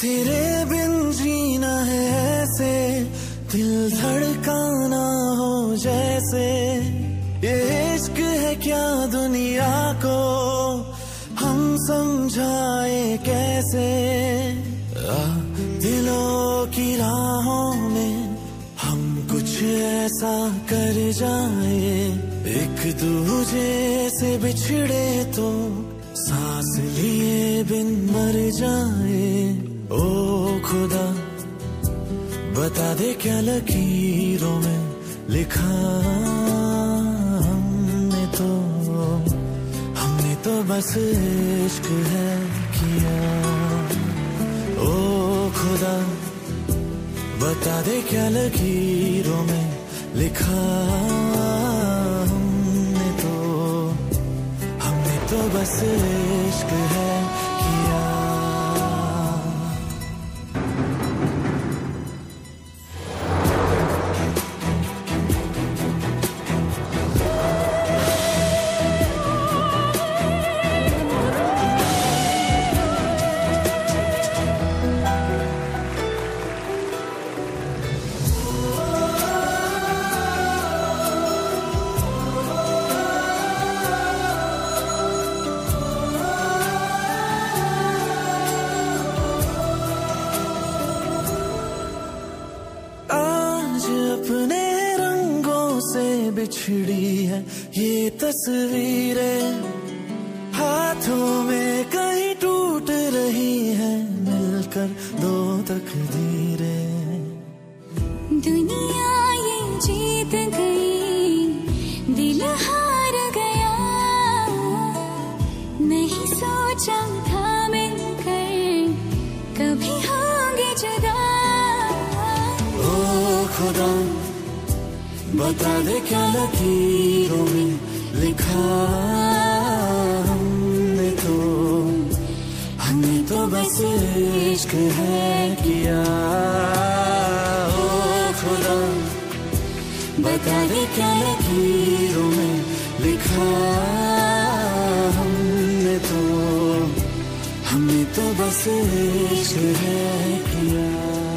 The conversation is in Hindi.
तेरे बिन जीना है ऐसे, दिल धड़काना हो जैसे। ये इश्क है क्या दुनिया को? हम समझाए कैसे? दिलों की राहों में हम कुछ ऐसा कर जाए। एक दूजे से बिछड़े तो सांस लिए बिन मर जाए। ओ खुदा, बता दे क्या लकीरों में लिखा हमने तो। हमने तो बस इश्क है किया। ओ खुदा, बता दे क्या लकीरों में लिखा हमने तो। हमने तो बस इश्क है अपने रंगों से बिछड़ी है ये तस्वीरें। हाथों में कहीं टूट रही है, मिलकर दो तक धीरे दुनिया बता दे क्या लकीरों में लिखा हमने तो। हमने तो बस इश्क है किया। ओ खुदा, बता दे क्या लकीरों में लिखा हमने तो। हमने तो बस इश्क है किया।